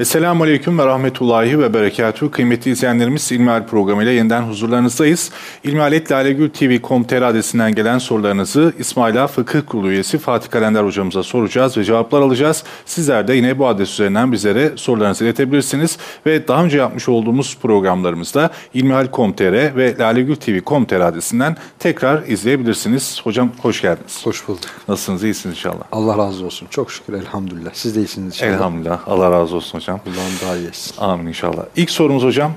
Esselamu Aleyküm ve Rahmetullahi ve Berekatuhu. Kıymetli izleyenlerimiz İlmihal programıyla yeniden huzurlarınızdayız. İlmihaletlalegültv.com.tr adresinden gelen sorularınızı İsmaila Fıkıh Kurulu üyesi Fatih Kalender hocamıza soracağız ve cevaplar alacağız. Sizler de yine bu adres üzerinden bizlere sorularınızı iletebilirsiniz. Ve daha önce yapmış olduğumuz programlarımızda İlmihal.com.tr ve lalegültv.com.tr adresinden tekrar izleyebilirsiniz. Hocam hoş geldiniz. Hoş bulduk. Nasılsınız? İyisiniz inşallah. Allah razı olsun. Çok şükür elhamdülillah. Siz de iyisiniz inşallah. Elhamdülillah. Allah razı olsun hocam. Allah'ın daha iyi etsin. Amin inşallah. İlk sorumuz hocam.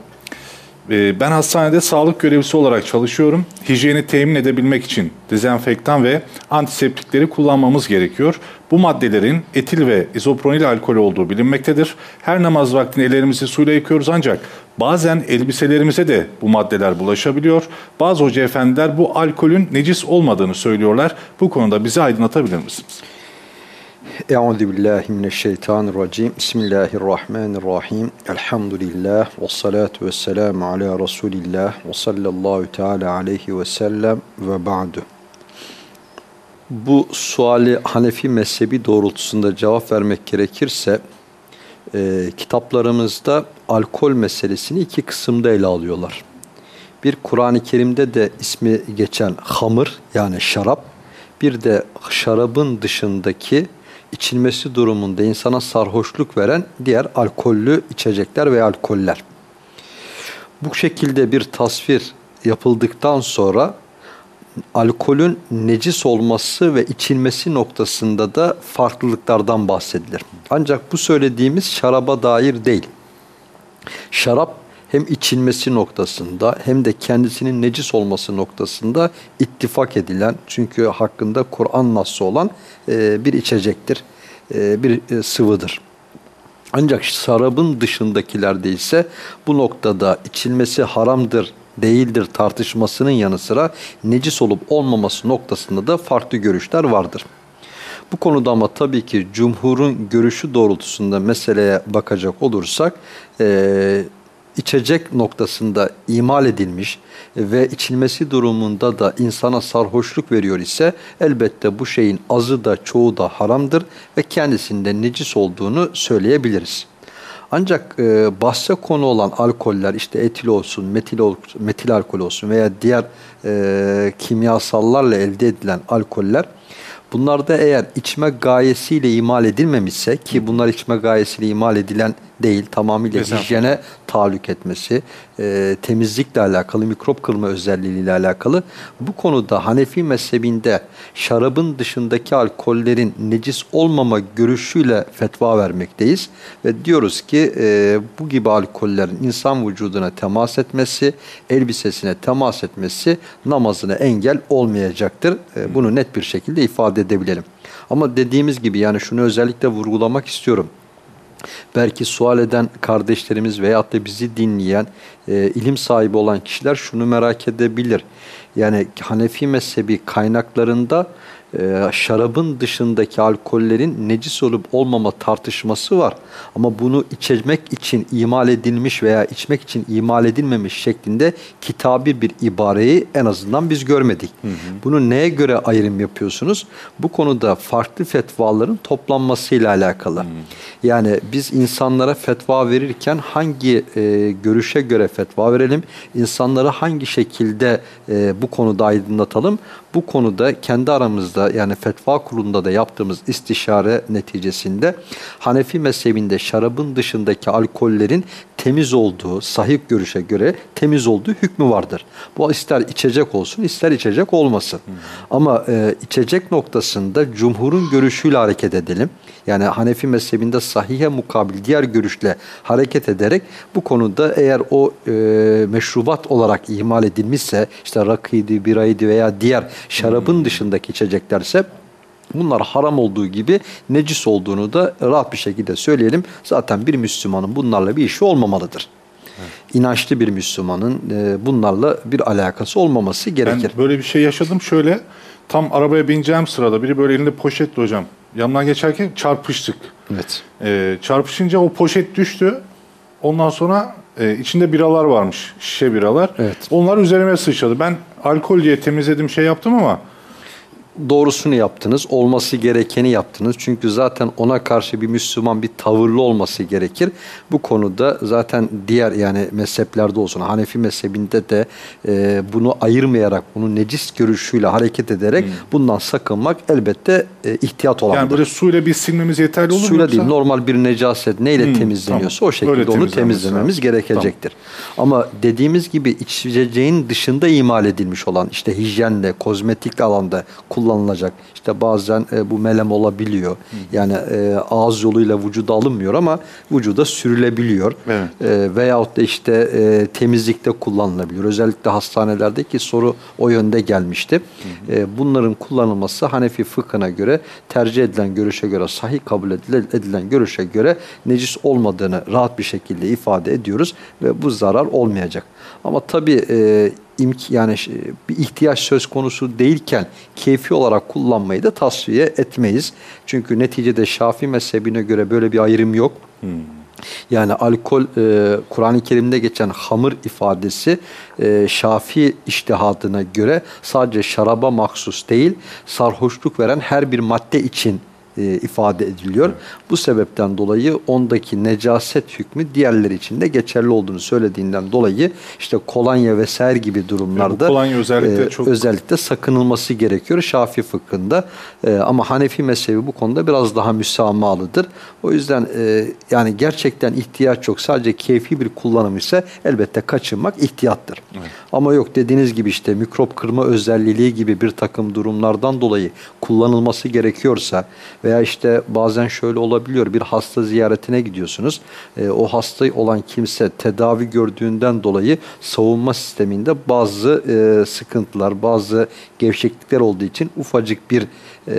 Ee, Ben hastanede sağlık görevlisi olarak çalışıyorum. Hijyeni temin edebilmek için dezenfektan ve antiseptikleri kullanmamız gerekiyor. Bu maddelerin etil ve izopronil alkol olduğu bilinmektedir. Her namaz vaktinde ellerimizi suyla yıkıyoruz ancak bazen elbiselerimize de bu maddeler bulaşabiliyor. Bazı hoca efendiler bu alkolün necis olmadığını söylüyorlar. Bu konuda bizi aydınlatabilir misiniz? Euzu billahi mineşşeytanirracim. Bismillahirrahmanirrahim. Elhamdülillah ve salatu vesselamü ala Resulillah ve sallallahu teala aleyhi ve sellem ve ba'du. Bu suali Hanefi mezhebi doğrultusunda cevap vermek gerekirse e, kitaplarımızda alkol meselesini iki kısımda ele alıyorlar. Bir Kur'an-ı Kerim'de de ismi geçen hamır yani şarap, bir de şarabın dışındaki içilmesi durumunda insana sarhoşluk veren diğer alkollü içecekler ve alkoller. Bu şekilde bir tasvir yapıldıktan sonra alkolün necis olması ve içilmesi noktasında da farklılıklardan bahsedilir. Ancak bu söylediğimiz şaraba dair değil. Şarap hem içilmesi noktasında hem de kendisinin necis olması noktasında ittifak edilen çünkü hakkında Kur'an nasıl olan e, bir içecektir, e, bir e, sıvıdır. Ancak şarabın dışındakilerde ise bu noktada içilmesi haramdır, değildir tartışmasının yanı sıra necis olup olmaması noktasında da farklı görüşler vardır. Bu konuda ama tabii ki cumhurun görüşü doğrultusunda meseleye bakacak olursak e, içecek noktasında imal edilmiş ve içilmesi durumunda da insana sarhoşluk veriyor ise elbette bu şeyin azı da çoğu da haramdır ve kendisinde necis olduğunu söyleyebiliriz. Ancak e, bahse konu olan alkoller işte etil olsun, metil, metil alkol olsun veya diğer e, kimyasallarla elde edilen alkoller bunlarda eğer içme gayesiyle imal edilmemişse ki bunlar içme gayesiyle imal edilen değil tamamıyla Mesela. hijyene tahallük etmesi, e, temizlikle alakalı, mikrop kırma özelliğiyle alakalı. Bu konuda Hanefi mezhebinde şarabın dışındaki alkollerin necis olmama görüşüyle fetva vermekteyiz. Ve diyoruz ki e, bu gibi alkollerin insan vücuduna temas etmesi, elbisesine temas etmesi namazına engel olmayacaktır. E, bunu net bir şekilde ifade edebilelim. Ama dediğimiz gibi yani şunu özellikle vurgulamak istiyorum belki sual eden kardeşlerimiz veyahut da bizi dinleyen e, ilim sahibi olan kişiler şunu merak edebilir. Yani Hanefi mezhebi kaynaklarında e, şarabın dışındaki alkollerin necis olup olmama tartışması var. Ama bunu içmek için imal edilmiş veya içmek için imal edilmemiş şeklinde kitabi bir ibareyi en azından biz görmedik. Hı hı. Bunu neye göre ayrım yapıyorsunuz? Bu konuda farklı fetvaların toplanmasıyla alakalı. Hı. Yani biz insanlara fetva verirken hangi e, görüşe göre fetva verelim? İnsanları hangi şekilde e, bu konuda aydınlatalım? Bu konuda kendi aramızda yani fetva kurulunda da yaptığımız istişare neticesinde Hanefi mezhebinde şarabın dışındaki alkollerin temiz olduğu, sahih görüşe göre temiz olduğu hükmü vardır. Bu ister içecek olsun ister içecek olmasın. Hmm. Ama e, içecek noktasında cumhurun görüşüyle hareket edelim. Yani Hanefi mezhebinde sahihe mukabil diğer görüşle hareket ederek bu konuda eğer o e, meşrubat olarak ihmal edilmişse işte rakıydı, biraydı veya diğer şarabın hmm. dışındaki içeceklerse bunlar haram olduğu gibi necis olduğunu da rahat bir şekilde söyleyelim. Zaten bir Müslümanın bunlarla bir işi olmamalıdır. Evet. İnançlı bir Müslümanın e, bunlarla bir alakası olmaması gerekir. Ben böyle bir şey yaşadım şöyle. Tam arabaya bineceğim sırada biri böyle elinde poşetle hocam. Yanından geçerken çarpıştık. Evet. Ee, çarpışınca o poşet düştü. Ondan sonra e, içinde biralar varmış. Şişe biralar. Evet. Onlar üzerime sıçradı. Ben alkol diye temizledim şey yaptım ama doğrusunu yaptınız, olması gerekeni yaptınız. Çünkü zaten ona karşı bir Müslüman bir tavırlı olması gerekir. Bu konuda zaten diğer yani mezheplerde olsun, Hanefi mezhebinde de e, bunu ayırmayarak, bunu necis görüşüyle hareket ederek bundan sakınmak elbette e, ihtiyat olandır. Yani böyle suyla bir silmemiz yeterli olur mu? Suyla değil, normal bir necaset neyle Hmm, temizleniyorsa tamam. o şekilde Öyle onu temizlememiz lazım. gerekecektir. Ama dediğimiz gibi içeceğin dışında imal edilmiş olan işte hijyenle, kozmetik alanda kullanılacak işte bazen e, bu melem olabiliyor. Yani e, ağız yoluyla vücuda alınmıyor ama vücuda sürülebiliyor. Evet. E, veyahut da işte e, temizlikte kullanılabiliyor. Özellikle hastanelerdeki soru o yönde gelmişti. E, bunların kullanılması Hanefi fıkhına göre tercih edilen görüşe göre sahih kabul edilen, edilen görüşe göre necis olmadığını rahat bir şekilde ifade ediyoruz ve bu zarar olmayacak. Ama tabii e, imk yani bir ihtiyaç söz konusu değilken keyfi olarak kullanmayı da tasfiye etmeyiz. Çünkü neticede Şafii mezhebine göre böyle bir ayrım yok. Yani alkol e, Kur'an-ı Kerim'de geçen hamır ifadesi e, Şafii iştihadına göre sadece şaraba mahsus değil, sarhoşluk veren her bir madde için e, ifade ediliyor. Bu sebepten dolayı ondaki necaset hükmü diğerleri için de geçerli olduğunu söylediğinden dolayı işte kolonya vesaire gibi durumlarda Bu kolonya özellikle çok- özellikle sakınılması gerekiyor Şafii fıkhında. E, ama Hanefi mezhebi bu konuda biraz daha müsamahalıdır. O yüzden e, yani gerçekten ihtiyaç yok. Sadece keyfi bir kullanım ise elbette kaçınmak ihtiyattır. Ama yok dediğiniz gibi işte mikrop kırma özelliği gibi bir takım durumlardan dolayı kullanılması gerekiyorsa veya işte bazen şöyle olabiliyor bir hasta ziyaretine gidiyorsunuz. E, o hasta olan kimse tedavi gördüğünden dolayı savunma sisteminde bazı e, sıkıntılar, bazı gevşeklikler olduğu için ufacık bir e,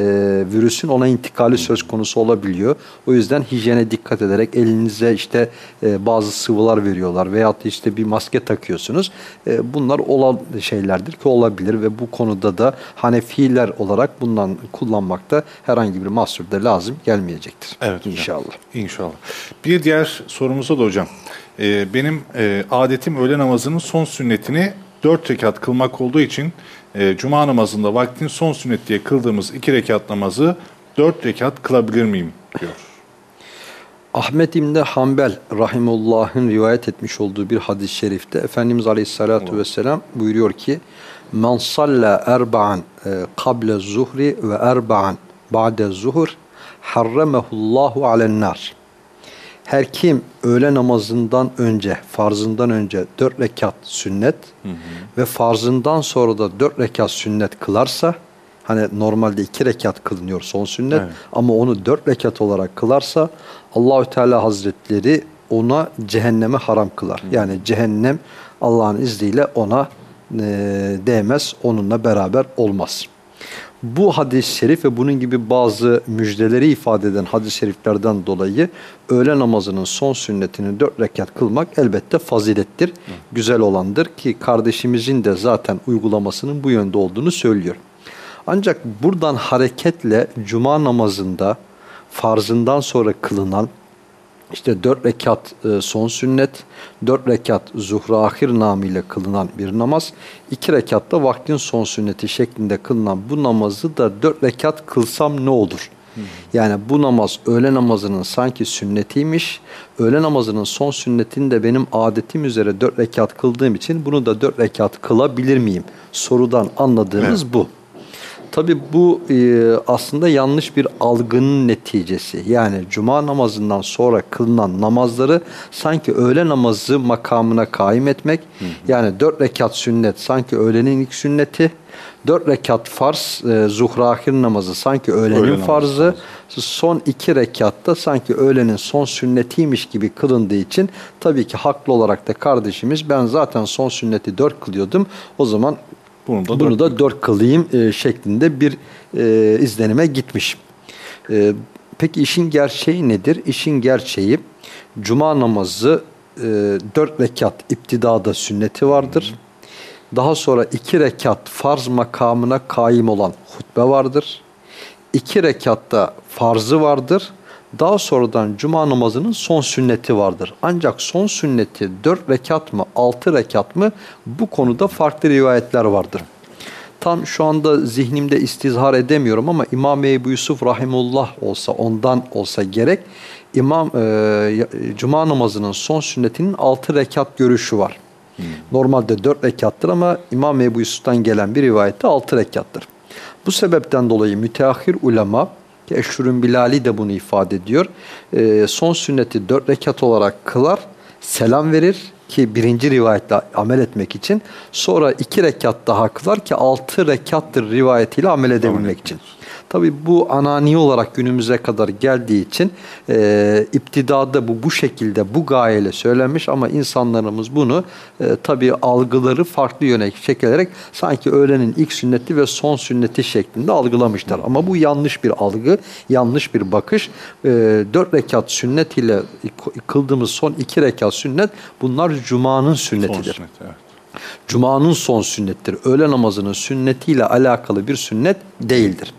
virüsün ona intikali söz konusu olabiliyor. O yüzden hijyene dikkat ederek elinize işte e, bazı sıvılar veriyorlar veyahut da işte bir maske takıyorsunuz. E, bunlar olan şeylerdir ki olabilir ve bu konuda da Hanefiler olarak bundan kullanmakta herhangi bir mahsur da lazım gelmeyecektir. Evet hocam. İnşallah. İnşallah. Bir diğer sorumuza da hocam. Ee, benim e, adetim öğle namazının son sünnetini dört rekat kılmak olduğu için e, cuma namazında vaktin son sünnet diye kıldığımız iki rekat namazı dört rekat kılabilir miyim diyor. Ahmet İbni Hanbel rahimullah'ın rivayet etmiş olduğu bir hadis-i şerifte Efendimiz Aleyhisselatü Vesselam buyuruyor ki Men salla erba'an e, kable zuhri ve erba'an ba'de zuhur harramehullahu alen nar. Her kim öğle namazından önce, farzından önce dört rekat sünnet ve farzından sonra da dört rekat sünnet kılarsa, hani normalde iki rekat kılınıyor son sünnet Evet. ama onu dört rekat olarak kılarsa Allahü Teala Hazretleri ona cehenneme haram kılar. Yani cehennem Allah'ın izniyle ona e, değmez, onunla beraber olmaz. Bu hadis-i şerif ve bunun gibi bazı müjdeleri ifade eden hadis-i şeriflerden dolayı öğle namazının son sünnetini dört rekat kılmak elbette fazilettir. Güzel olandır ki kardeşimizin de zaten uygulamasının bu yönde olduğunu söylüyor. Ancak buradan hareketle cuma namazında farzından sonra kılınan işte dört rekat e, son sünnet, dört rekat zuhra ahir namıyla kılınan bir namaz, iki rekat da vaktin son sünneti şeklinde kılınan bu namazı da dört rekat kılsam ne olur? Yani bu namaz öğle namazının sanki sünnetiymiş, öğle namazının son sünnetini de benim adetim üzere dört rekat kıldığım için bunu da dört rekat kılabilir miyim? Sorudan anladığımız bu. Tabi bu e, aslında yanlış bir algının neticesi. Yani cuma namazından sonra kılınan namazları sanki öğle namazı makamına kaim etmek. Yani dört rekat sünnet sanki öğlenin ilk sünneti. Dört rekat farz, e, zuhra ahir namazı sanki öğlenin Öğle namazı, farzı. Son iki rekatta sanki öğlenin son sünnetiymiş gibi kılındığı için tabii ki haklı olarak da kardeşimiz ben zaten son sünneti dört kılıyordum. O zaman Bunu da bunu dört- da dört kılayım e, şeklinde bir e, izlenime gitmiş. E, peki işin gerçeği nedir? İşin gerçeği cuma namazı e, dört rekat iptidada sünneti vardır. Daha sonra iki rekat farz makamına kaim olan hutbe vardır. İki rekatta farzı vardır. Daha sonradan cuma namazının son sünneti vardır. Ancak son sünneti dört rekat mı, altı rekat mı bu konuda farklı rivayetler vardır. tam şu anda zihnimde istizhar edemiyorum ama İmam Ebu Yusuf Rahimullah olsa ondan olsa gerek İmam e, Cuma namazının son sünnetinin 6 rekat görüşü var. Hmm. Normalde 4 rekattır ama İmam Ebu Yusuf'tan gelen bir rivayette 6 rekattır. Bu sebepten dolayı müteahhir ulema ki Eşhur'un Bilali de bunu ifade ediyor. E, son sünneti 4 rekat olarak kılar, selam verir ki birinci rivayetle amel etmek için. Sonra iki rekat daha kılar ki altı rekattır rivayetiyle amel edebilmek için. Tabi bu anani olarak günümüze kadar geldiği için e, iptidada bu bu şekilde bu gayeyle söylenmiş ama insanlarımız bunu e, tabi algıları farklı yöne çekilerek sanki öğlenin ilk sünneti ve son sünneti şeklinde algılamışlar. Ama bu yanlış bir algı, yanlış bir bakış. E, dört rekat sünnet ile kıldığımız son iki rekat sünnet bunlar Cuma'nın sünnetidir. Son sünnet, evet. Cuma'nın son sünnettir. Öğle namazının sünnetiyle alakalı bir sünnet değildir.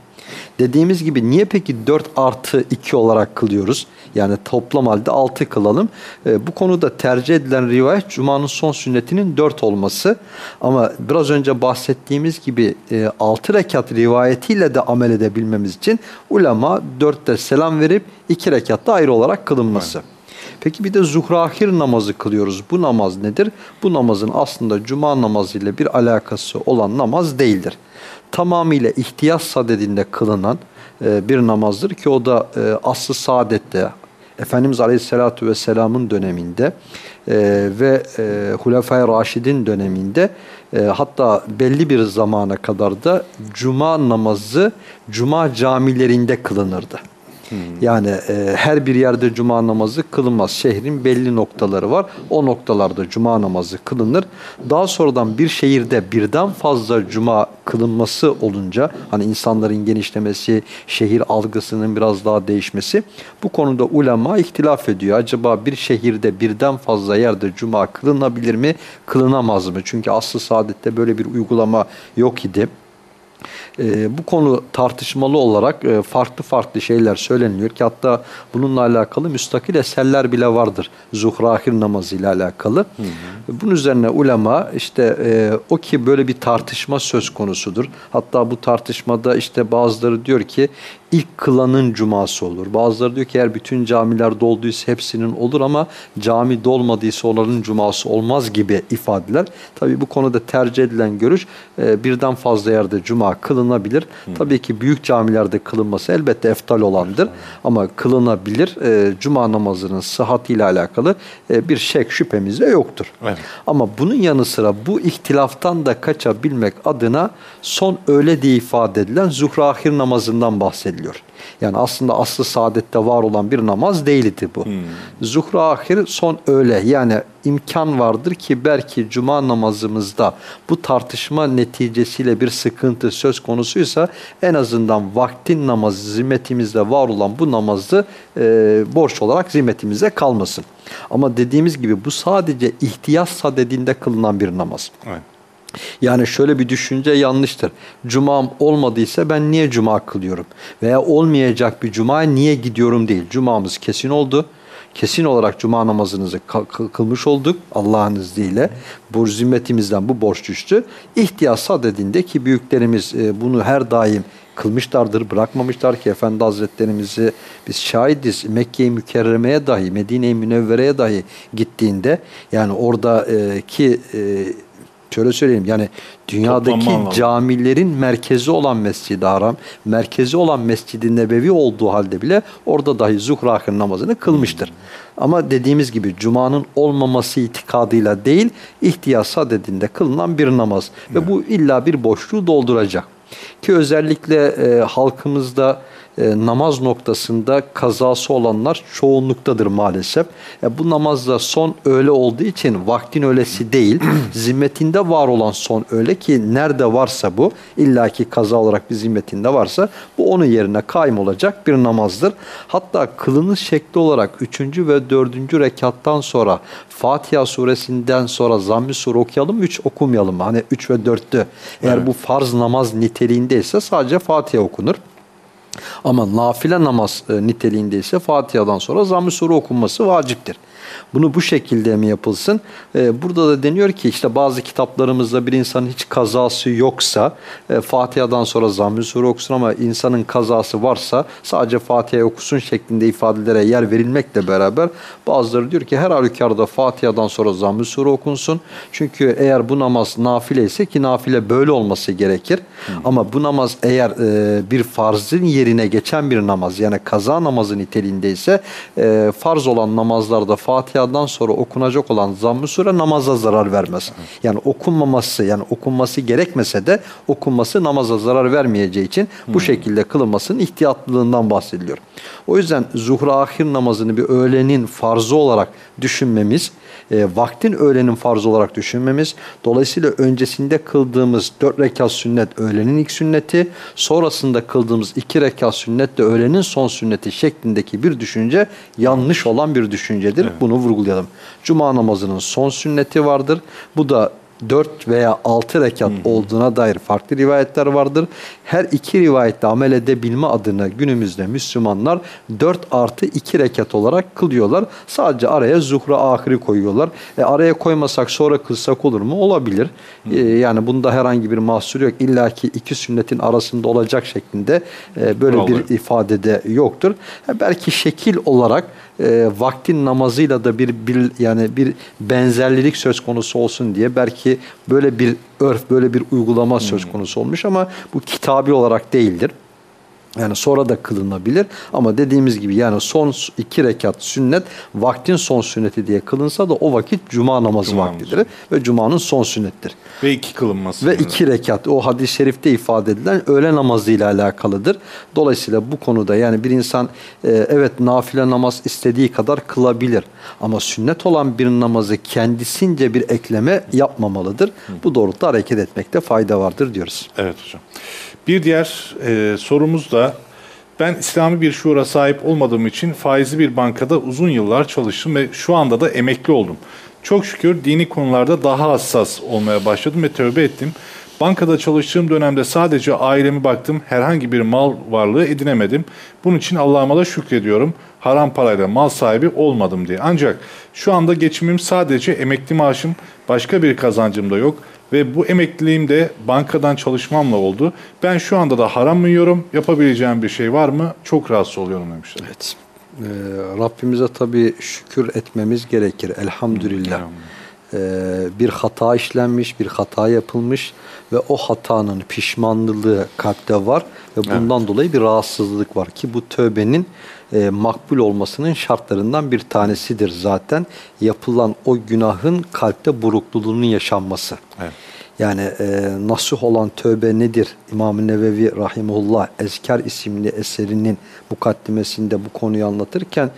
Dediğimiz gibi niye peki 4 artı 2 olarak kılıyoruz? Yani toplam halde 6 kılalım. E, bu konuda tercih edilen rivayet Cuma'nın son sünnetinin 4 olması. Ama biraz önce bahsettiğimiz gibi e, 6 rekat rivayetiyle de amel edebilmemiz için ulema 4'te selam verip 2 rekatta ayrı olarak kılınması. Evet. Peki bir de zuhrahir namazı kılıyoruz. Bu namaz nedir? Bu namazın aslında cuma namazı ile bir alakası olan namaz değildir tamamıyla ihtiyaç sadedinde kılınan e, bir namazdır ki o da e, aslı saadette Efendimiz Aleyhisselatü Vesselam'ın döneminde e, ve e, Hulefai Raşid'in döneminde e, hatta belli bir zamana kadar da cuma namazı cuma camilerinde kılınırdı. Yani e, her bir yerde cuma namazı kılınmaz. Şehrin belli noktaları var. O noktalarda cuma namazı kılınır. Daha sonradan bir şehirde birden fazla cuma kılınması olunca hani insanların genişlemesi, şehir algısının biraz daha değişmesi bu konuda ulema ihtilaf ediyor. Acaba bir şehirde birden fazla yerde cuma kılınabilir mi, kılınamaz mı? Çünkü aslı saadette böyle bir uygulama yok idi. E, bu konu tartışmalı olarak e, farklı farklı şeyler söyleniliyor ki hatta bununla alakalı müstakil eserler bile vardır. Zuhrahir namazı ile alakalı. Hı hı. Bunun üzerine ulema işte e, o ki böyle bir tartışma söz konusudur. Hatta bu tartışmada işte bazıları diyor ki ilk kılanın cuması olur. Bazıları diyor ki eğer bütün camiler dolduysa hepsinin olur ama cami dolmadıysa onların cuması olmaz gibi ifadeler. Tabii bu konuda tercih edilen görüş e, birden fazla yerde cuma kılınabilir. Hı. Tabii ki büyük camilerde kılınması elbette eftal olandır. Hı. Ama kılınabilir. E, cuma namazının sıhhatiyle alakalı e, bir şek şüphemiz de yoktur. Evet. Ama bunun yanı sıra bu ihtilaftan da kaçabilmek adına son öyle diye ifade edilen zuhrahir namazından bahsediliyor ediliyor. Yani aslında aslı saadette var olan bir namaz değildi bu. Hmm. Zuhra ahir son öğle yani imkan vardır ki belki cuma namazımızda bu tartışma neticesiyle bir sıkıntı söz konusuysa en azından vaktin namazı zimmetimizde var olan bu namazı e, borç olarak zimmetimize kalmasın. Ama dediğimiz gibi bu sadece ihtiyaç sadedinde kılınan bir namaz. Evet. Yani şöyle bir düşünce yanlıştır. Cumam olmadıysa ben niye cuma kılıyorum? Veya olmayacak bir cuma niye gidiyorum değil. Cumamız kesin oldu. Kesin olarak cuma namazınızı kılmış olduk Allah'ın izniyle. Bu zimmetimizden bu borç düştü. İhtiyaç sadedinde ki büyüklerimiz e, bunu her daim kılmışlardır, bırakmamışlar ki Efendi Hazretlerimizi biz şahidiz. Mekke-i Mükerreme'ye dahi, Medine-i Münevvere'ye dahi gittiğinde yani oradaki e, şöyle söyleyeyim yani dünyadaki camilerin merkezi olan Mescid-i Haram, merkezi olan Mescid-i Nebevi olduğu halde bile orada dahi zuhrahın namazını kılmıştır. Ama dediğimiz gibi Cuma'nın olmaması itikadıyla değil, ihtiyaç sadedinde kılınan bir namaz. Ve bu illa bir boşluğu dolduracak. Ki özellikle e, halkımızda e, namaz noktasında kazası olanlar çoğunluktadır maalesef. E, bu namazda son öğle olduğu için vaktin öğlesi değil, zimmetinde var olan son öğle ki nerede varsa bu, illaki kaza olarak bir zimmetinde varsa bu onun yerine kaim olacak bir namazdır. Hatta kılınış şekli olarak 3. ve 4. rekattan sonra Fatiha suresinden sonra zamm-ı sure okuyalım mı, 3 okumayalım mı? Hani 3 ve 4'tü. Eğer evet. bu farz namaz niteliğindeyse sadece Fatiha okunur. Ama nafile namaz e, niteliğinde ise Fatiha'dan sonra zamm-ı sure okunması vaciptir. Bunu bu şekilde mi yapılsın? Ee, burada da deniyor ki işte bazı kitaplarımızda bir insanın hiç kazası yoksa e, Fatiha'dan sonra zamm-ı sure okusun ama insanın kazası varsa sadece Fatiha okusun şeklinde ifadelere yer verilmekle beraber bazıları diyor ki her halükarda Fatiha'dan sonra zamm-ı sure okunsun. Çünkü eğer bu namaz nafile ise ki nafile böyle olması gerekir. Ama bu namaz eğer e, bir farzın yerine geçen bir namaz yani kaza namazı niteliğinde ise e, farz olan namazlarda Fatiha'dan sonra okunacak olan zamm-ı sure namaza zarar vermez. Yani okunmaması yani okunması gerekmese de okunması namaza zarar vermeyeceği için bu şekilde kılınmasının ihtiyatlılığından bahsediliyor. O yüzden zuhra ahir namazını bir öğlenin farzı olarak düşünmemiz, e, vaktin öğlenin farzı olarak düşünmemiz, dolayısıyla öncesinde kıldığımız dört rekat sünnet öğlenin ilk sünneti, sonrasında kıldığımız iki rekat sünnet de öğlenin son sünneti şeklindeki bir düşünce yanlış olan bir düşüncedir. Bunu vurgulayalım. Cuma namazının son sünneti vardır. Bu da 4 veya 6 rekat olduğuna dair farklı rivayetler vardır. Her iki rivayette amel edebilme adına günümüzde Müslümanlar 4 artı 2 rekat olarak kılıyorlar. Sadece araya zuhra ahiri koyuyorlar. E araya koymasak sonra kılsak olur mu? Olabilir. E, yani bunda herhangi bir mahsur yok. İlla ki iki sünnetin arasında olacak şeklinde e, böyle Vallahi. bir ifadede yoktur. E, belki şekil olarak e, vaktin namazıyla da bir, bir yani bir benzerlilik söz konusu olsun diye belki böyle bir örf, böyle bir uygulama söz konusu olmuş ama bu kitabi olarak değildir. Yani sonra da kılınabilir ama dediğimiz gibi yani son iki rekat sünnet vaktin son sünneti diye kılınsa da o vakit cuma namazı Cuma vaktidir ve cumanın son sünnettir. Ve iki kılınması. Ve iki rekat o hadis-i şerifte ifade edilen öğle namazıyla alakalıdır. Dolayısıyla bu konuda yani bir insan e, evet nafile namaz istediği kadar kılabilir. Ama sünnet olan bir namazı kendisince bir ekleme yapmamalıdır. Bu doğrultuda hareket etmekte fayda vardır diyoruz. Evet hocam. Bir diğer e, sorumuz da ben İslami bir şuura sahip olmadığım için faizli bir bankada uzun yıllar çalıştım ve şu anda da emekli oldum. Çok şükür dini konularda daha hassas olmaya başladım ve tövbe ettim. Bankada çalıştığım dönemde sadece ailemi baktım, herhangi bir mal varlığı edinemedim. Bunun için Allah'ıma da şükrediyorum. Haram parayla mal sahibi olmadım diye. Ancak şu anda geçimim sadece emekli maaşım, başka bir kazancım da yok. Ve bu emekliliğim de bankadan çalışmamla oldu. Ben şu anda da haram mı yiyorum? Yapabileceğim bir şey var mı? Çok rahatsız oluyorum demişler. Evet. Ee, Rabbimize tabii şükür etmemiz gerekir. Elhamdülillah. Ee, bir hata işlenmiş, bir hata yapılmış ve o hatanın pişmanlığı kalpte var ve bundan dolayı bir rahatsızlık var ki bu tövbenin e, makbul olmasının şartlarından bir tanesidir zaten. Yapılan o günahın kalpte burukluğunun yaşanması. Evet. Yani e, nasuh olan tövbe nedir? İmam-ı Nevevi Rahimullah Ezkar isimli eserinin mukaddimesinde bu konuyu anlatırken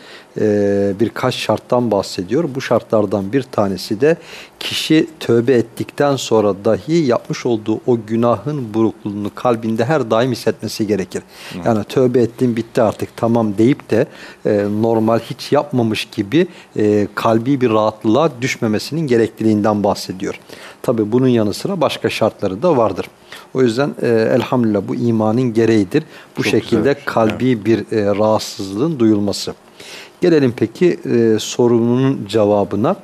e, birkaç şarttan bahsediyor. Bu şartlardan bir tanesi de kişi tövbe ettikten sonra dahi yapmış olduğu o günahın burukluğunu kalbinde her daim hissetmesi gerekir. Yani tövbe ettim bitti artık tamam deyip de e, normal hiç yapmamış gibi e, kalbi bir rahatlığa düşmemesinin gerekliliğinden bahsediyor. Tabi bunun yanı sıra başka şartları da vardır. O yüzden e, elhamdülillah bu imanın gereğidir. Bu Çok şekilde güzel. kalbi bir e, rahatsızlığın duyulması. Gelelim peki e, sorunun cevabına.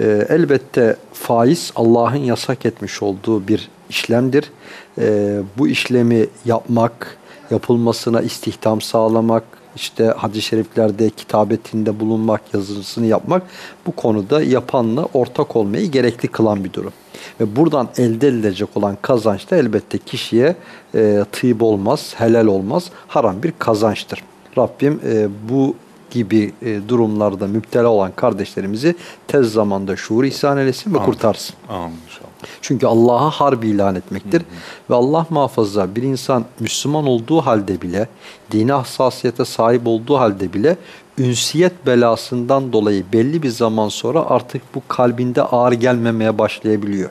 E, elbette faiz Allah'ın yasak etmiş olduğu bir işlemdir. E, bu işlemi yapmak, yapılmasına istihdam sağlamak, işte hadis-i şeriflerde kitabetinde bulunmak, yazısını yapmak bu konuda yapanla ortak olmayı gerekli kılan bir durum. Ve buradan elde edilecek olan kazanç da elbette kişiye e, tıyb olmaz, helal olmaz, haram bir kazançtır. Rabbim e, bu gibi e, durumlarda müptela olan kardeşlerimizi tez zamanda şuur ihsan eylesin ve Amin. kurtarsın. Amin inşallah. Çünkü Allah'a harbi ilan etmektir. Ve Allah muhafaza bir insan Müslüman olduğu halde bile, dini hassasiyete sahip olduğu halde bile ünsiyet belasından dolayı belli bir zaman sonra artık bu kalbinde ağır gelmemeye başlayabiliyor.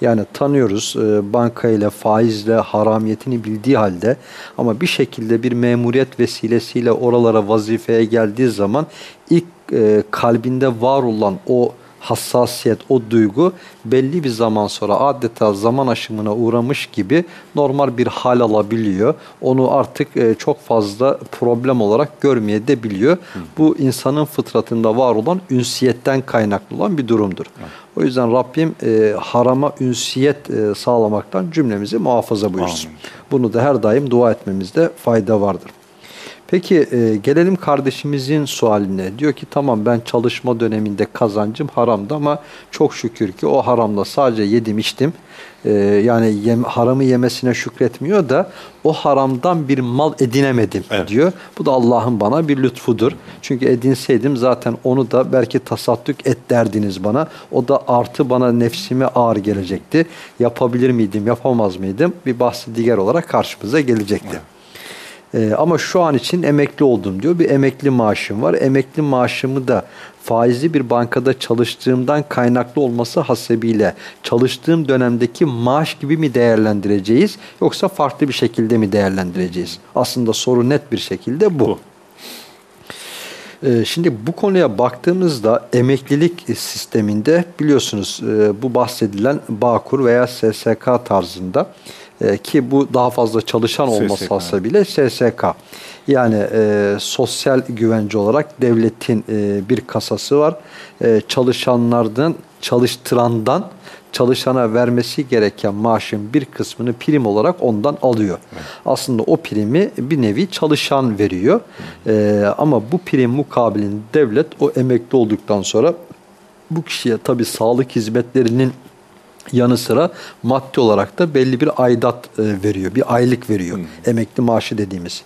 Yani tanıyoruz e, banka ile faizle haramiyetini bildiği halde ama bir şekilde bir memuriyet vesilesiyle oralara vazifeye geldiği zaman ilk e, kalbinde var olan o hassasiyet, o duygu belli bir zaman sonra adeta zaman aşımına uğramış gibi normal bir hal alabiliyor. Onu artık e, çok fazla problem olarak görmeye de biliyor. Bu insanın fıtratında var olan ünsiyetten kaynaklı olan bir durumdur. O yüzden Rabbim e, harama ünsiyet e, sağlamaktan cümlemizi muhafaza buyursun. Amin. Bunu da her daim dua etmemizde fayda vardır. Peki e, gelelim kardeşimizin sualine. Diyor ki tamam ben çalışma döneminde kazancım haramdı ama çok şükür ki o haramla sadece yedim içtim. E, yani yem, haramı yemesine şükretmiyor da o haramdan bir mal edinemedim Evet. diyor. Bu da Allah'ın bana bir lütfudur. Çünkü edinseydim zaten onu da belki tasaddük et derdiniz bana. O da artı bana nefsime ağır gelecekti. Yapabilir miydim, yapamaz mıydım? Bir bahsi diğer olarak karşımıza gelecekti. Ee, ama şu an için emekli oldum diyor. Bir emekli maaşım var. Emekli maaşımı da faizli bir bankada çalıştığımdan kaynaklı olması hasebiyle çalıştığım dönemdeki maaş gibi mi değerlendireceğiz yoksa farklı bir şekilde mi değerlendireceğiz? Aslında soru net bir şekilde bu. Bu. Ee, Şimdi bu konuya baktığımızda emeklilik sisteminde biliyorsunuz e, bu bahsedilen Bağkur veya SSK tarzında e, ki bu daha fazla çalışan olması SSK, hasebiyle SSK. Yani e, sosyal güvence olarak devletin e, bir kasası var. E, çalışanlardan, çalıştırandan çalışana vermesi gereken maaşın bir kısmını prim olarak ondan alıyor. Aslında o primi bir nevi çalışan veriyor. Ee, ama bu prim mukabilinde devlet o emekli olduktan sonra bu kişiye tabii sağlık hizmetlerinin yanı sıra maddi olarak da belli bir aidat e, veriyor. Bir aylık veriyor. Emekli maaşı dediğimiz.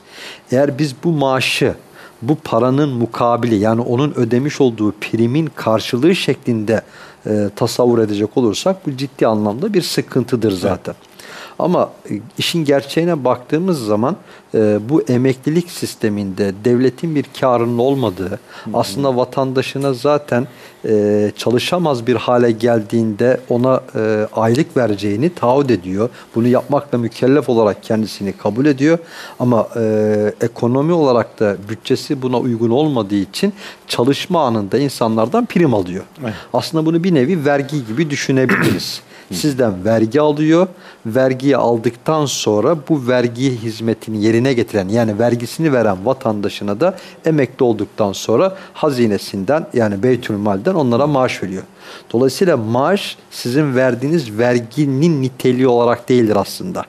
Eğer biz bu maaşı bu paranın mukabili yani onun ödemiş olduğu primin karşılığı şeklinde e, tasavvur edecek olursak bu ciddi anlamda bir sıkıntıdır zaten. Ama e, işin gerçeğine baktığımız zaman e, bu emeklilik sisteminde devletin bir karının olmadığı, aslında vatandaşına zaten e, çalışamaz bir hale geldiğinde ona e, aylık vereceğini taahhüt ediyor. Bunu yapmakla mükellef olarak kendisini kabul ediyor. Ama e, ekonomi olarak da bütçesi buna uygun olmadığı için çalışma anında insanlardan prim alıyor. Evet. Aslında bunu bir nevi vergi gibi düşünebiliriz. Sizden vergi alıyor. Vergiyi aldıktan sonra bu vergi hizmetini yerine getiren yani vergisini veren vatandaşına da emekli olduktan sonra hazinesinden yani Beytülmal'den onlara maaş veriyor. Dolayısıyla maaş sizin verdiğiniz verginin niteliği olarak değildir aslında.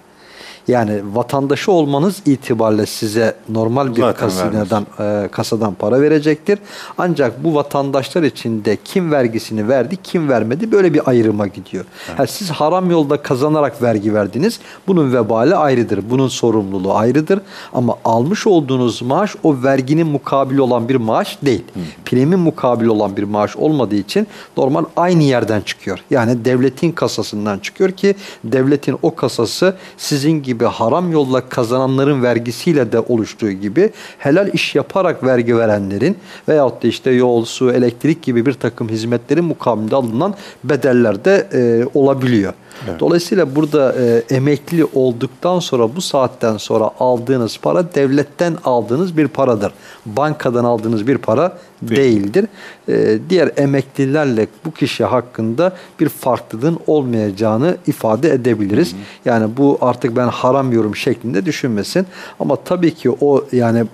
Yani vatandaşı olmanız itibariyle size normal bir Zaten kasadan, e, kasadan para verecektir. Ancak bu vatandaşlar içinde kim vergisini verdi, kim vermedi böyle bir ayrıma gidiyor. Ha, siz haram yolda kazanarak vergi verdiniz. Bunun vebali ayrıdır. Bunun sorumluluğu ayrıdır. Ama almış olduğunuz maaş o verginin mukabili olan bir maaş değil. Primin mukabili olan bir maaş olmadığı için normal aynı yerden çıkıyor. Yani devletin kasasından çıkıyor ki devletin o kasası sizin gibi haram yolla kazananların vergisiyle de oluştuğu gibi helal iş yaparak vergi verenlerin veyahut da işte yol, su, elektrik gibi bir takım hizmetlerin mukabilinde alınan bedeller de e, olabiliyor. Dolayısıyla burada e, emekli olduktan sonra bu saatten sonra aldığınız para devletten aldığınız bir paradır. Bankadan aldığınız bir para değildir. E, diğer emeklilerle bu kişi hakkında bir farklılığın olmayacağını ifade edebiliriz. Yani bu artık ben haram yorum şeklinde düşünmesin. Ama tabii ki o yani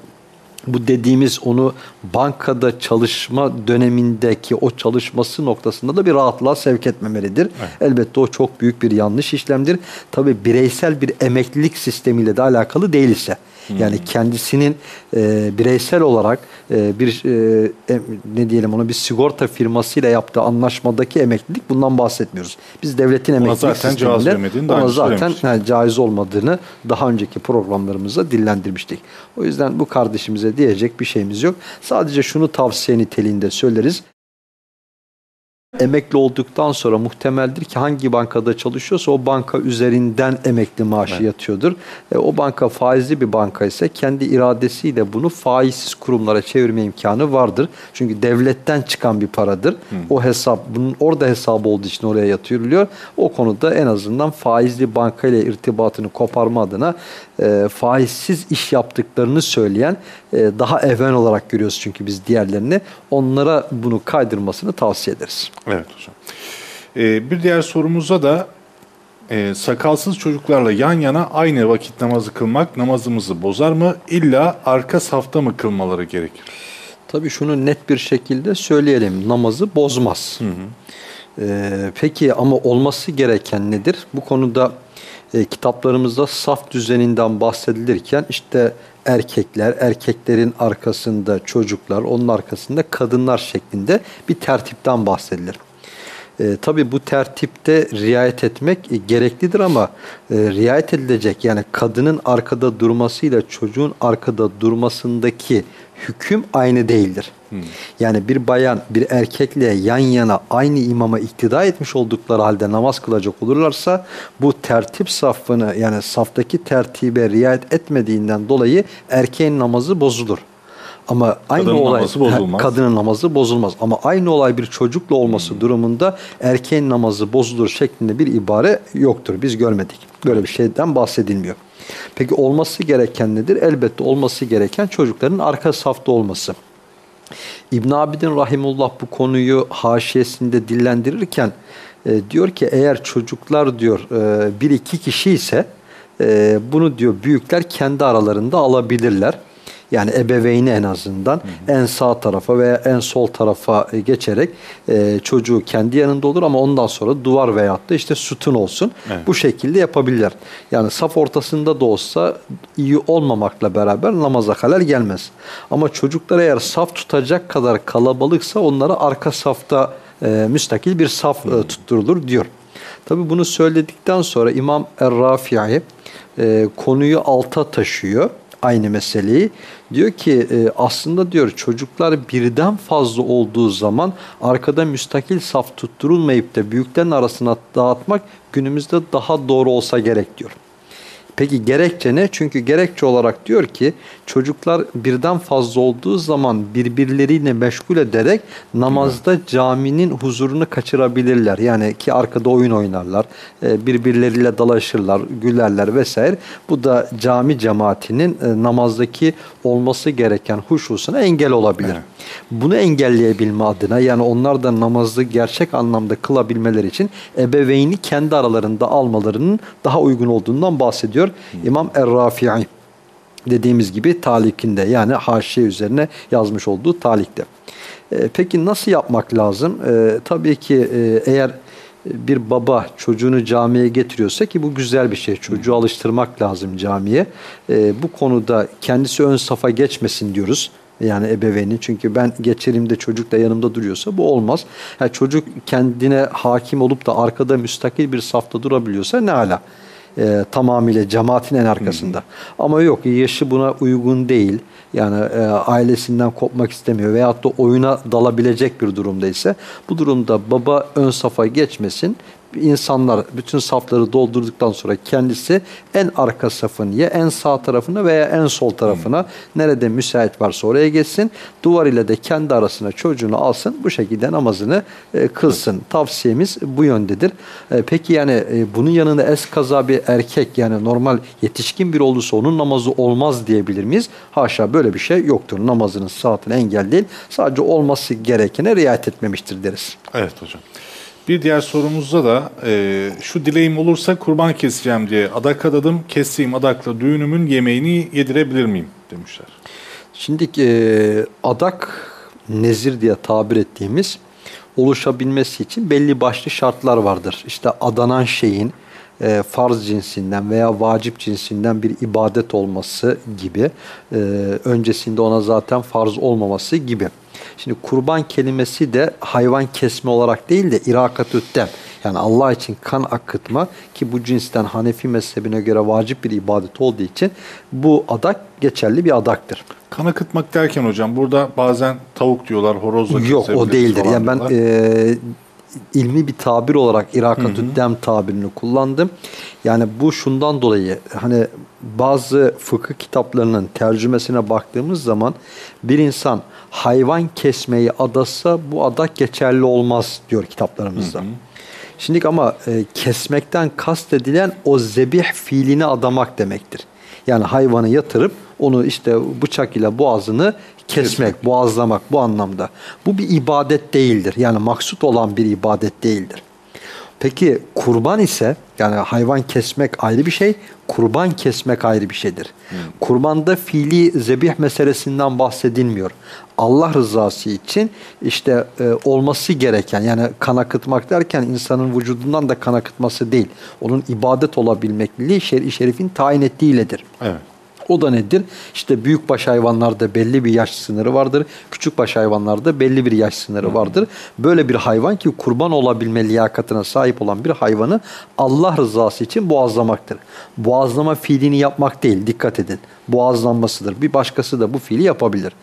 bu dediğimiz onu bankada çalışma dönemindeki o çalışması noktasında da bir rahatlığa sevk etmemelidir. Elbette o çok büyük bir yanlış işlemdir. Tabi bireysel bir emeklilik sistemiyle de alakalı değil ise. Yani kendisinin e, bireysel olarak e, bir e, ne diyelim onu bir sigorta firmasıyla yaptığı anlaşmadaki emeklilik bundan bahsetmiyoruz. Biz devletin emeklilik zaten caiz sisteminde ona zaten yani caiz olmadığını daha önceki programlarımızda dillendirmiştik. O yüzden bu kardeşimize diyecek bir şeyimiz yok. Sadece şunu tavsiye niteliğinde söyleriz. Emekli olduktan sonra muhtemeldir ki hangi bankada çalışıyorsa o banka üzerinden emekli maaşı yatıyordur. E, o banka faizli bir banka ise kendi iradesiyle bunu faizsiz kurumlara çevirme imkanı vardır. Çünkü devletten çıkan bir paradır. O hesap bunun orada hesabı olduğu için oraya yatırılıyor. O konuda en azından faizli banka ile irtibatını koparma adına e, faizsiz iş yaptıklarını söyleyen e, daha evven olarak görüyoruz çünkü biz diğerlerini onlara bunu kaydırmasını tavsiye ederiz. Evet hocam. Ee, bir diğer sorumuzda da e, sakalsız çocuklarla yan yana aynı vakit namazı kılmak namazımızı bozar mı? İlla arka safta mı kılmaları gerekir? Tabii şunu net bir şekilde söyleyelim. Namazı bozmaz. Ee, peki ama olması gereken nedir? Bu konuda e, kitaplarımızda saf düzeninden bahsedilirken işte erkekler, erkeklerin arkasında çocuklar, onun arkasında kadınlar şeklinde bir tertipten bahsedilir. E, tabii bu tertipte riayet etmek e, gereklidir ama e, riayet edilecek yani kadının arkada durmasıyla çocuğun arkada durmasındaki hüküm aynı değildir. Yani bir bayan bir erkekle yan yana aynı imama iktida etmiş oldukları halde namaz kılacak olurlarsa bu tertip safını yani saftaki tertibe riayet etmediğinden dolayı erkeğin namazı bozulur. Ama aynı Kadının olay namazı bozulmaz. Kadının namazı bozulmaz. Ama aynı olay bir çocukla olması durumunda erkeğin namazı bozulur şeklinde bir ibare yoktur. Biz görmedik. Böyle bir şeyden bahsedilmiyor. Peki olması gereken nedir? Elbette olması gereken çocukların arka safta olması. İbn Abidin Rahimullah bu konuyu haşiyesinde dillendirirken e, diyor ki eğer çocuklar diyor e, bir iki kişi ise e, bunu diyor büyükler kendi aralarında alabilirler. Yani ebeveyni en azından en sağ tarafa veya en sol tarafa e, geçerek e, çocuğu kendi yanında olur ama ondan sonra duvar veyahut da işte sütun olsun. Evet. Bu şekilde yapabilirler. Yani saf ortasında da olsa iyi olmamakla beraber namaza halel gelmez. Ama çocuklar eğer saf tutacak kadar kalabalıksa onlara arka safta e, müstakil bir saf e, tutturulur diyor. Tabi bunu söyledikten sonra İmam Er-Rafi'i e, konuyu alta taşıyor aynı meseleyi. Diyor ki e, aslında diyor çocuklar birden fazla olduğu zaman arkada müstakil saf tutturulmayıp da büyüklerin arasına dağıtmak günümüzde daha doğru olsa gerek diyor. Peki gerekçe ne? Çünkü gerekçe olarak diyor ki çocuklar birden fazla olduğu zaman birbirleriyle meşgul ederek namazda caminin huzurunu kaçırabilirler. Yani ki arkada oyun oynarlar, e, birbirleriyle dalaşırlar, gülerler vesaire. Bu da cami cemaatinin e, namazdaki olması gereken huşusuna engel olabilir. Evet. Bunu engelleyebilme adına yani onlar da namazı gerçek anlamda kılabilmeleri için ebeveyni kendi aralarında almalarının daha uygun olduğundan bahsediyor İmam Er-Rafi'i. Dediğimiz gibi talikinde yani haşiye üzerine yazmış olduğu talikte. E, peki nasıl yapmak lazım? E, tabii ki e, eğer bir baba çocuğunu camiye getiriyorsa ki bu güzel bir şey. Çocuğu alıştırmak lazım camiye. E, bu konuda kendisi ön safa geçmesin diyoruz. Yani ebeveynin çünkü ben geçerim de çocuk da yanımda duruyorsa bu olmaz. Yani çocuk kendine hakim olup da arkada müstakil bir safta durabiliyorsa ne ala. E, tamamıyla cemaatin en arkasında. Ama yok yaşı buna uygun değil. Yani e, ailesinden kopmak istemiyor veyahut da oyuna dalabilecek bir durumdaysa bu durumda baba ön safa geçmesin. İnsanlar bütün safları doldurduktan sonra kendisi en arka safın ya en sağ tarafına veya en sol tarafına nerede müsait varsa oraya geçsin. Duvar ile de kendi arasına çocuğunu alsın. Bu şekilde namazını e, kılsın. Tavsiyemiz bu yöndedir. E, peki yani e, bunun yanında eskaza bir erkek yani normal yetişkin bir olursa onun namazı olmaz diyebilir miyiz? Haşa böyle bir şey yoktur. Namazının saatine engel değil. Sadece olması gerekene riayet etmemiştir deriz. Evet hocam. Bir diğer sorumuzda da e, şu dileğim olursa kurban keseceğim diye adak adadım. Kestiğim adakla düğünümün yemeğini yedirebilir miyim demişler. Şimdi e, adak nezir diye tabir ettiğimiz oluşabilmesi için belli başlı şartlar vardır. İşte adanan şeyin e, farz cinsinden veya vacip cinsinden bir ibadet olması gibi, e, öncesinde ona zaten farz olmaması gibi. Şimdi kurban kelimesi de hayvan kesme olarak değil de irakatütten yani Allah için kan akıtma ki bu cinsten Hanefi mezhebine göre vacip bir ibadet olduğu için bu adak geçerli bir adaktır. Kan akıtmak derken hocam burada bazen tavuk diyorlar, horozla Yok o değildir. Yani ben diyorlar. e, ilmi bir tabir olarak irakatü dem tabirini kullandım. Yani bu şundan dolayı hani bazı fıkıh kitaplarının tercümesine baktığımız zaman bir insan hayvan kesmeyi adasa bu adak geçerli olmaz diyor kitaplarımızda. Şimdi ama e, kesmekten kastedilen o zebih fiilini adamak demektir. Yani hayvanı yatırıp onu işte bıçak ile boğazını kesmek, boğazlamak bu anlamda. Bu bir ibadet değildir. Yani maksut olan bir ibadet değildir. Peki kurban ise yani hayvan kesmek ayrı bir şey, kurban kesmek ayrı bir şeydir. Kurbanda fiili zebih meselesinden bahsedilmiyor. Allah rızası için işte e, olması gereken yani kan akıtmak derken insanın vücudundan da kan akıtması değil. Onun ibadet olabilmekliği şer-i şerifin tayin ettiğiyledir. Evet. O da nedir? İşte büyükbaş hayvanlarda belli bir yaş sınırı vardır. Küçükbaş hayvanlarda belli bir yaş sınırı vardır. Böyle bir hayvan ki kurban olabilme liyakatına sahip olan bir hayvanı Allah rızası için boğazlamaktır. Boğazlama fiilini yapmak değil, dikkat edin. Boğazlanmasıdır. Bir başkası da bu fiili yapabilir.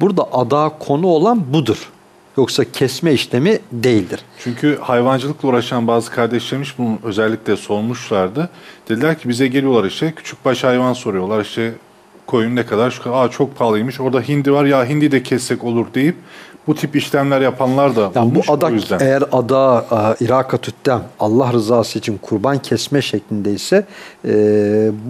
Burada ada konu olan budur. Yoksa kesme işlemi değildir. Çünkü hayvancılıkla uğraşan bazı kardeşlerimiz bunu özellikle sormuşlardı. Dediler ki bize geliyorlar işte küçük baş hayvan soruyorlar işte koyun ne kadar aa çok pahalıymış orada hindi var ya hindi de kessek olur deyip bu tip işlemler yapanlar da Yani bu adak yüzden. eğer ada e, iraka tüttem Allah rızası için kurban kesme şeklindeyse e,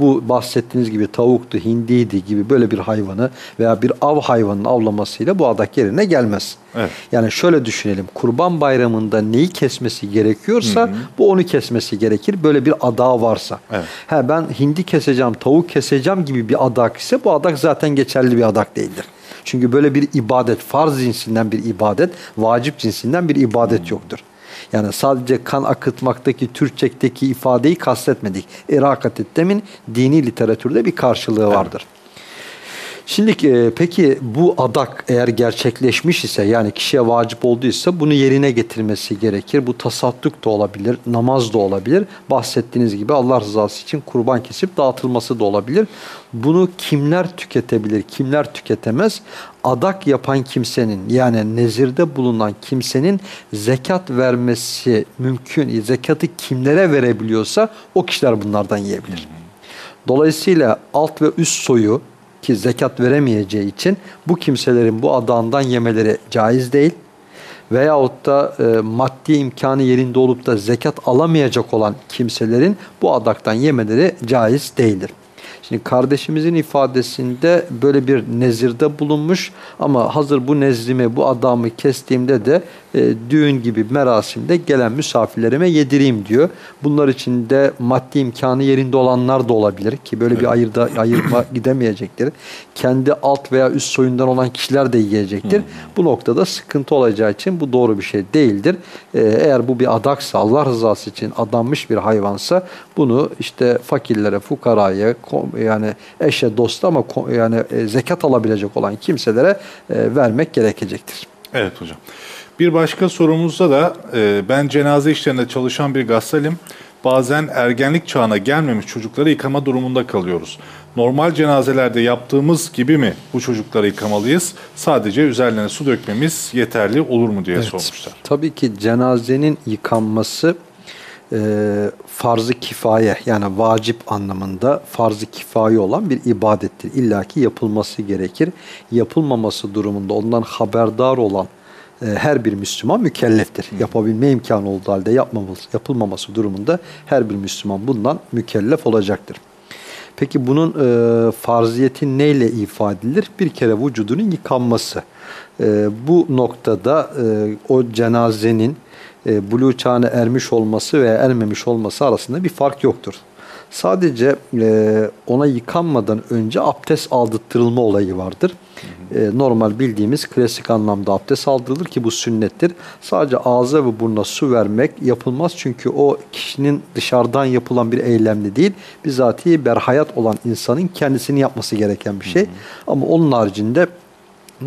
bu bahsettiğiniz gibi tavuktu, hindiydi gibi böyle bir hayvanı veya bir av hayvanının avlamasıyla bu adak yerine gelmez. Evet. Yani şöyle düşünelim. Kurban bayramında neyi kesmesi gerekiyorsa bu onu kesmesi gerekir. Böyle bir ada varsa. Evet. Ha ben hindi keseceğim, tavuk keseceğim gibi bir adak ise bu adak zaten geçerli bir adak değildir. Çünkü böyle bir ibadet, farz cinsinden bir ibadet, vacip cinsinden bir ibadet yoktur. Yani sadece kan akıtmaktaki Türkçekteki ifadeyi kastetmedik. İrakat demin dini literatürde bir karşılığı vardır. Şimdi e, peki bu adak eğer gerçekleşmiş ise yani kişiye vacip olduysa bunu yerine getirmesi gerekir. Bu tasadduk da olabilir, namaz da olabilir. Bahsettiğiniz gibi Allah rızası için kurban kesip dağıtılması da olabilir. Bunu kimler tüketebilir, kimler tüketemez? Adak yapan kimsenin yani nezirde bulunan kimsenin zekat vermesi mümkün. Zekatı kimlere verebiliyorsa o kişiler bunlardan yiyebilir. Dolayısıyla alt ve üst soyu ki zekat veremeyeceği için bu kimselerin bu adağından yemeleri caiz değil. Veyahut da e, maddi imkanı yerinde olup da zekat alamayacak olan kimselerin bu adaktan yemeleri caiz değildir. Şimdi kardeşimizin ifadesinde böyle bir nezirde bulunmuş ama hazır bu nezdimi, bu adamı kestiğimde de e, düğün gibi merasimde gelen misafirlerime yedireyim diyor. Bunlar içinde maddi imkanı yerinde olanlar da olabilir ki böyle bir ayırda ayırma gidemeyecektir. Kendi alt veya üst soyundan olan kişiler de yiyecektir. Bu noktada sıkıntı olacağı için bu doğru bir şey değildir. E, eğer bu bir adaksa, Allah rızası için adanmış bir hayvansa bunu işte fakirlere, fukaraya, yani eşe, dosta ama yani e, zekat alabilecek olan kimselere e, vermek gerekecektir. Evet hocam. Bir başka sorumuzda da e, ben cenaze işlerinde çalışan bir gassalim. Bazen ergenlik çağına gelmemiş çocukları yıkama durumunda kalıyoruz. Normal cenazelerde yaptığımız gibi mi bu çocukları yıkamalıyız? Sadece üzerlerine su dökmemiz yeterli olur mu diye sormuşlar. Tabii ki cenazenin yıkanması e, farz-ı kifaye yani vacip anlamında farz-ı kifaye olan bir ibadettir. İlla ki yapılması gerekir. Yapılmaması durumunda ondan haberdar olan her bir Müslüman mükelleftir. Yapabilme imkanı olduğu halde yapmaması, yapılmaması durumunda her bir Müslüman bundan mükellef olacaktır. Peki bunun e, farziyeti neyle ifade edilir? Bir kere vücudunun yıkanması. E, bu noktada e, o cenazenin e, buluğ çağına ermiş olması veya ermemiş olması arasında bir fark yoktur. Sadece e, ona yıkanmadan önce abdest aldırtılma olayı vardır. E, normal bildiğimiz klasik anlamda abdest aldırılır ki bu sünnettir. Sadece ağza ve burnuna su vermek yapılmaz çünkü o kişinin dışarıdan yapılan bir eylemli değil. Bizatihi berhayat olan insanın kendisini yapması gereken bir şey. Ama onun haricinde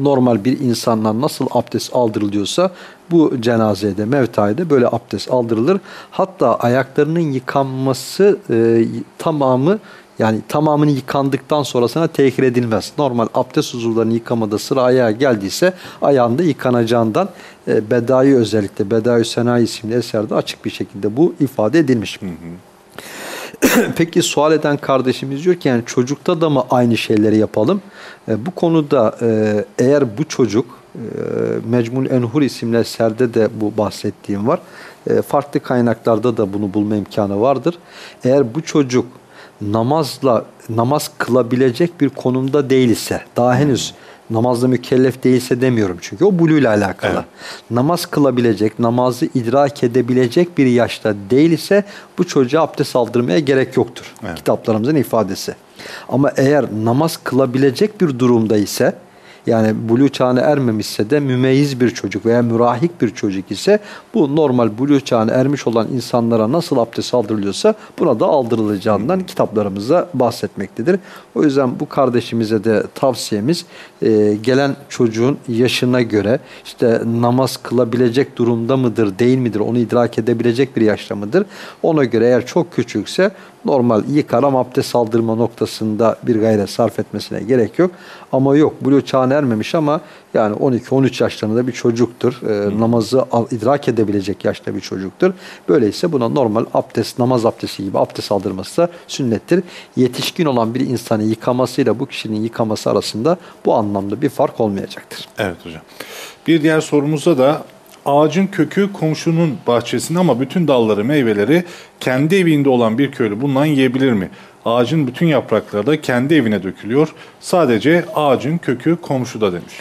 normal bir insandan nasıl abdest aldırılıyorsa bu cenazede, mevtaide böyle abdest aldırılır. Hatta ayaklarının yıkanması e, tamamı yani tamamını yıkandıktan sonrasına tehir edilmez. Normal abdest uzuvlarını yıkamada sıra ayağa geldiyse ayağında yıkanacağından e, Bedai özellikle Bedai Senayi isimli eserde açık bir şekilde bu ifade edilmiş. Peki sual eden kardeşimiz diyor ki yani çocukta da mı aynı şeyleri yapalım? E, bu konuda e, eğer bu çocuk e, Mecmul Enhur isimli eserde de bu bahsettiğim var. E, farklı kaynaklarda da bunu bulma imkanı vardır. Eğer bu çocuk namazla namaz kılabilecek bir konumda değil ise daha henüz namazla mükellef değilse demiyorum çünkü o bulu ile alakalı. Evet. Namaz kılabilecek, namazı idrak edebilecek bir yaşta değil ise bu çocuğa abdest aldırmaya gerek yoktur. Evet. Kitaplarımızın ifadesi. Ama eğer namaz kılabilecek bir durumda ise yani buluğ çağına ermemişse de mümeyyiz bir çocuk veya mürahik bir çocuk ise bu normal buluğ çağına ermiş olan insanlara nasıl abdest aldırılıyorsa buna da aldırılacağından kitaplarımızda bahsetmektedir. O yüzden bu kardeşimize de tavsiyemiz e, gelen çocuğun yaşına göre işte namaz kılabilecek durumda mıdır değil midir onu idrak edebilecek bir yaşta mıdır? Ona göre eğer çok küçükse normal yıkar ama abdest aldırma noktasında bir gayret sarf etmesine gerek yok. Ama yok buluğ çağına ermemiş ama yani 12-13 yaşlarında bir çocuktur. Ee, namazı al- idrak edebilecek yaşta bir çocuktur. Böyleyse buna normal abdest, namaz abdesti gibi abdest aldırması da sünnettir. Yetişkin olan bir insanı yıkamasıyla bu kişinin yıkaması arasında bu anlamda bir fark olmayacaktır. Evet hocam. Bir diğer sorumuzda da ağacın kökü komşunun bahçesinde ama bütün dalları, meyveleri kendi evinde olan bir köylü bundan yiyebilir mi? Ağacın bütün yaprakları da kendi evine dökülüyor. Sadece ağacın kökü komşuda demiş.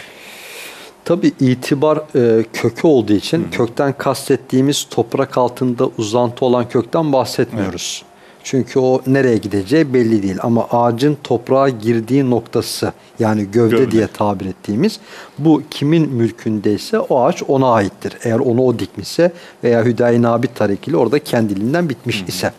Tabi itibar e, kökü olduğu için kökten kastettiğimiz toprak altında uzantı olan kökten bahsetmiyoruz. Çünkü o nereye gideceği belli değil ama ağacın toprağa girdiği noktası yani gövde, Gövde. diye tabir ettiğimiz bu kimin mülkündeyse o ağaç ona aittir. Eğer onu o dikmişse veya hüdayi nabit tarikiyle orada kendiliğinden bitmiş ise.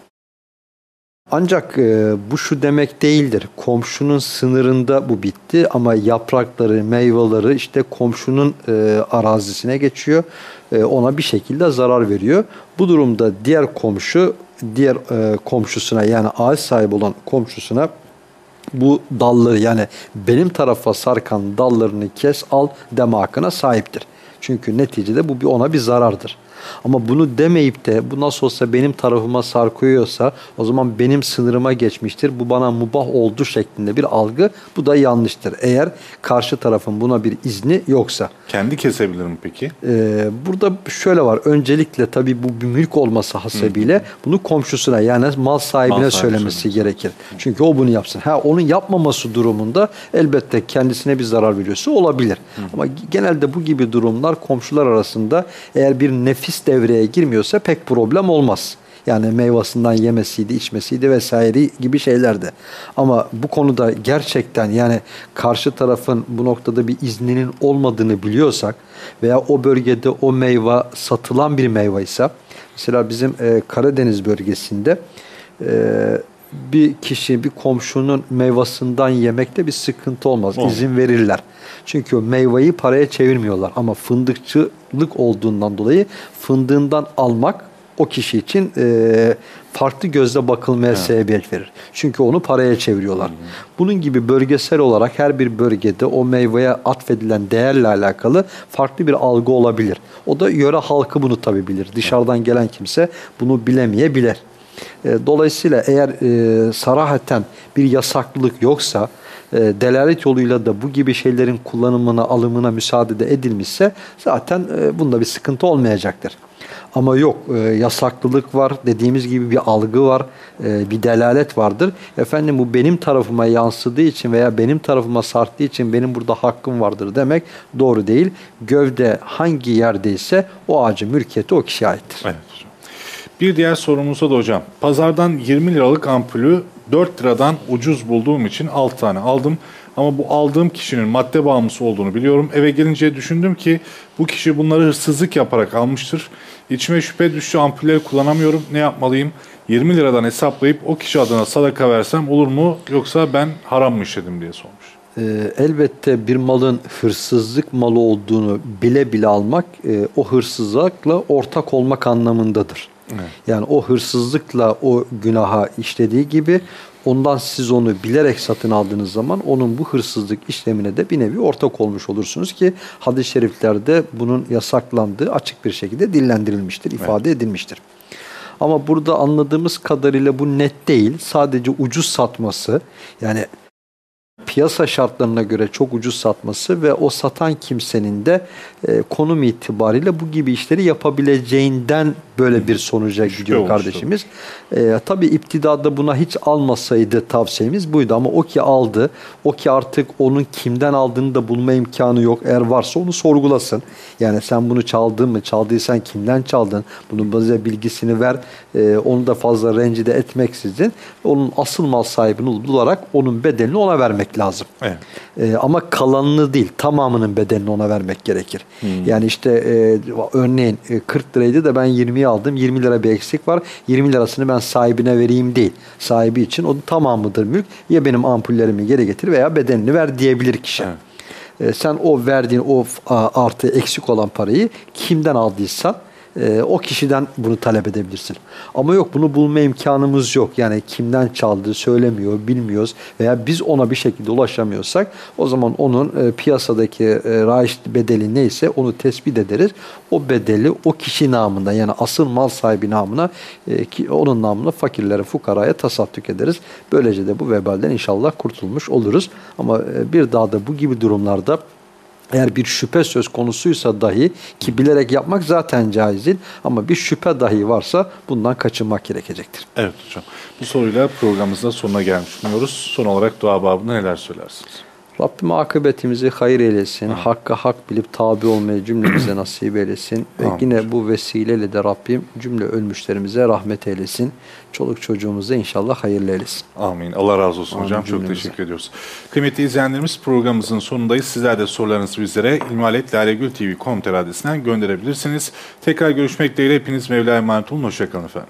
Ancak e, bu şu demek değildir. Komşunun sınırında bu bitti ama yaprakları, meyveleri işte komşunun e, arazisine geçiyor. E, ona bir şekilde zarar veriyor. Bu durumda diğer komşu diğer e, komşusuna yani ağaç sahibi olan komşusuna bu dalları yani benim tarafa sarkan dallarını kes al deme hakkına sahiptir. Çünkü neticede bu bir ona bir zarardır. Ama bunu demeyip de bu nasıl olsa benim tarafıma sarkıyorsa o zaman benim sınırıma geçmiştir. Bu bana mubah oldu şeklinde bir algı bu da yanlıştır. Eğer karşı tarafın buna bir izni yoksa. Kendi kesebilir mi peki? Ee, burada şöyle var. Öncelikle tabii bu bir mülk olması hasebiyle bunu komşusuna yani mal sahibine Mal sahibi söylemesi söylemesi. gerekir. Çünkü o bunu yapsın. Ha onun yapmaması durumunda elbette kendisine bir zarar veriyorsa olabilir. Ama genelde bu gibi durumlar komşular arasında eğer bir nefis devreye girmiyorsa pek problem olmaz. Yani meyvasından yemesiydi, içmesiydi vesaire gibi şeylerdi. Ama bu konuda gerçekten yani karşı tarafın bu noktada bir izninin olmadığını biliyorsak veya o bölgede o meyve satılan bir meyveyse mesela bizim e, Karadeniz bölgesinde e, bir kişi bir komşunun meyvasından yemekte bir sıkıntı olmaz. Olmaz. İzin verirler. Çünkü o meyveyi paraya çevirmiyorlar ama fındıkçılık olduğundan dolayı fındığından almak o kişi için e, farklı gözle bakılmaya sebebiyet verir. Çünkü onu paraya çeviriyorlar. Bunun gibi bölgesel olarak her bir bölgede o meyveye atfedilen değerle alakalı farklı bir algı olabilir. O da yöre halkı bunu tabi bilir. Dışarıdan gelen kimse bunu bilemeyebilir. E, Dolayısıyla eğer e, sarahaten bir yasaklılık yoksa e, delalet yoluyla da bu gibi şeylerin kullanımına, alımına müsaade de edilmişse zaten e, bunda bir sıkıntı olmayacaktır. Ama yok e, yasaklılık var dediğimiz gibi bir algı var e, bir delalet vardır. Efendim bu benim tarafıma yansıdığı için veya benim tarafıma sarktığı için benim burada hakkım vardır demek doğru değil. Gövde hangi yerdeyse o ağacın mülkiyeti o kişiye aittir. Evet. Bir diğer sorumuzda da hocam. Pazardan 20 liralık ampulü 4 liradan ucuz bulduğum için 6 tane aldım. Ama bu aldığım kişinin madde bağımlısı olduğunu biliyorum. Eve gelince düşündüm ki bu kişi bunları hırsızlık yaparak almıştır. İçime şüphe düştü ampulleri kullanamıyorum. Ne yapmalıyım? 20 liradan hesaplayıp o kişi adına sadaka versem olur mu? Yoksa ben haram mı işledim diye sormuş. Ee, elbette bir malın hırsızlık malı olduğunu bile bile almak e, o hırsızlıkla ortak olmak anlamındadır. Yani o hırsızlıkla o günaha işlediği gibi ondan siz onu bilerek satın aldığınız zaman onun bu hırsızlık işlemine de bir nevi ortak olmuş olursunuz ki hadis-i şeriflerde bunun yasaklandığı açık bir şekilde dillendirilmiştir, ifade edilmiştir. Ama burada anladığımız kadarıyla bu net değil. Sadece ucuz satması yani piyasa şartlarına göre çok ucuz satması ve o satan kimsenin de e, konum itibariyle bu gibi işleri yapabileceğinden böyle bir sonuca gidiyor olmuş kardeşimiz. Ee, tabii iptidada buna hiç almasaydı tavsiyemiz buydu ama o ki aldı. O ki artık onun kimden aldığını da bulma imkanı yok. Eğer varsa onu sorgulasın. Yani sen bunu çaldın mı? Çaldıysan kimden çaldın? Bunun bize bilgisini ver. Ee, onu da fazla rencide etmeksizin onun asıl mal sahibini bularak onun bedelini ona vermek lazım. Evet. Ee, ama kalanını değil tamamının bedelini ona vermek gerekir. Yani işte e, örneğin e, 40 liraydı da ben 20'yi aldım. 20 lira bir eksik var. 20 lirasını ben sahibine vereyim değil. Sahibi için o tamamıdır mülk. Ya benim ampullerimi geri getir veya bedelini ver diyebilir kişi. Evet. E, sen o verdiğin o artı eksik olan parayı kimden aldıysan e, o kişiden bunu talep edebilirsin. Ama yok bunu bulma imkanımız yok. Yani kimden çaldığı söylemiyor, bilmiyoruz veya biz ona bir şekilde ulaşamıyorsak o zaman onun e, piyasadaki e, raiş bedeli neyse onu tespit ederiz. O bedeli o kişi namına yani asıl mal sahibi namına e, ki onun namına fakirlere, fukaraya tasadduk ederiz. Böylece de bu vebalden inşallah kurtulmuş oluruz. Ama e, bir daha da bu gibi durumlarda eğer bir şüphe söz konusuysa dahi ki bilerek yapmak zaten caiz değil ama bir şüphe dahi varsa bundan kaçınmak gerekecektir. Evet hocam. Bu soruyla programımızda sonuna gelmiş bulunuyoruz. Son olarak dua babında neler söylersiniz? Rabbim akıbetimizi hayır eylesin. Hakka hak bilip tabi olmayı cümlemize nasip eylesin. Ve yine bu vesileyle de Rabbim cümle ölmüşlerimize rahmet eylesin. Çoluk çocuğumuza inşallah hayırlı eylesin. Amin. Allah razı olsun Amin hocam. Çok cümlemize. teşekkür ediyoruz. Kıymetli izleyenlerimiz programımızın sonundayız. Sizler de sorularınızı bizlere ilmihaletlalegültv.com adresinden gönderebilirsiniz. Tekrar görüşmek dileğiyle hepiniz Mevla'ya emanet olun. Hoşçakalın efendim.